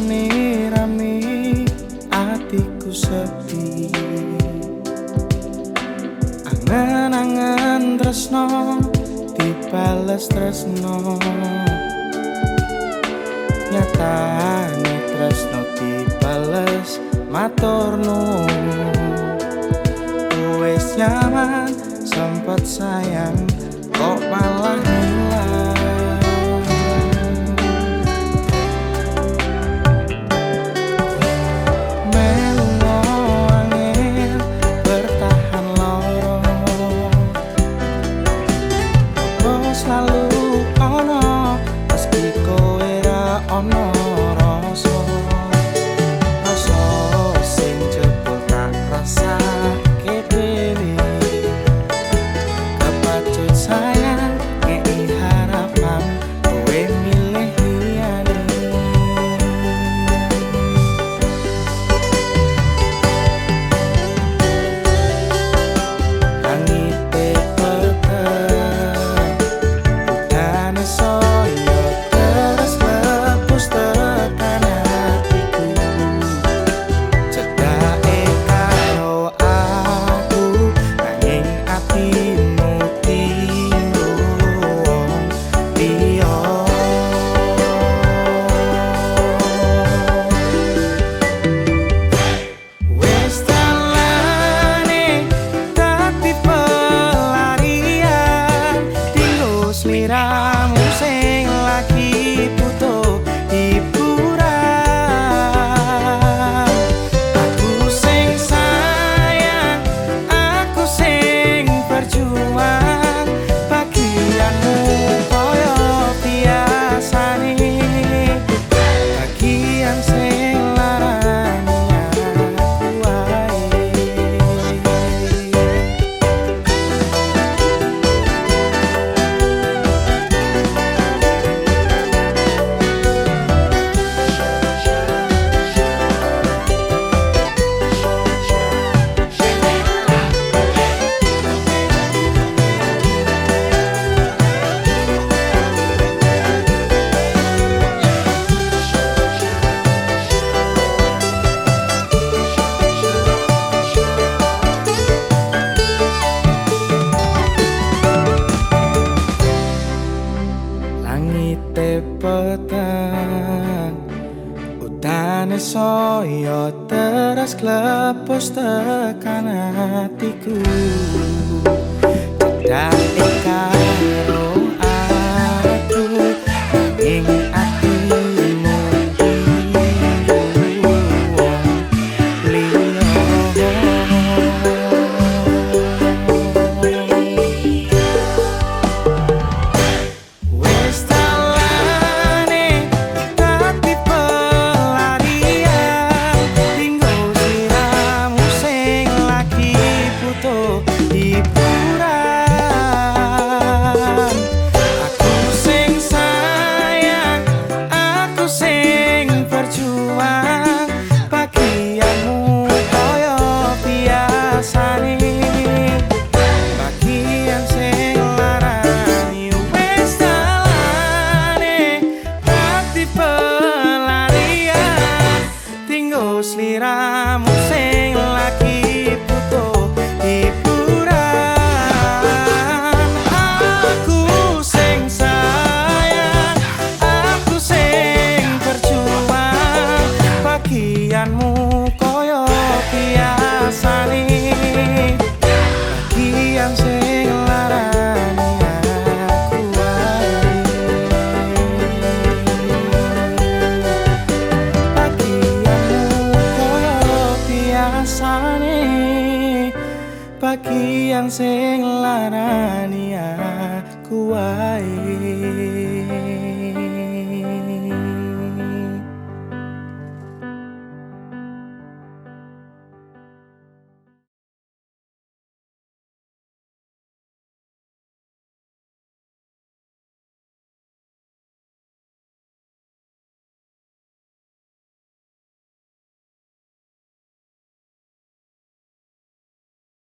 rame rame atiku sepi angan angan tresno dibales tresno. Nyatane tresno dibales matur nuwun wis nyaman sempat sayang. Utane soyo teras klepos tekan hatiku. tiang sing larani aku wae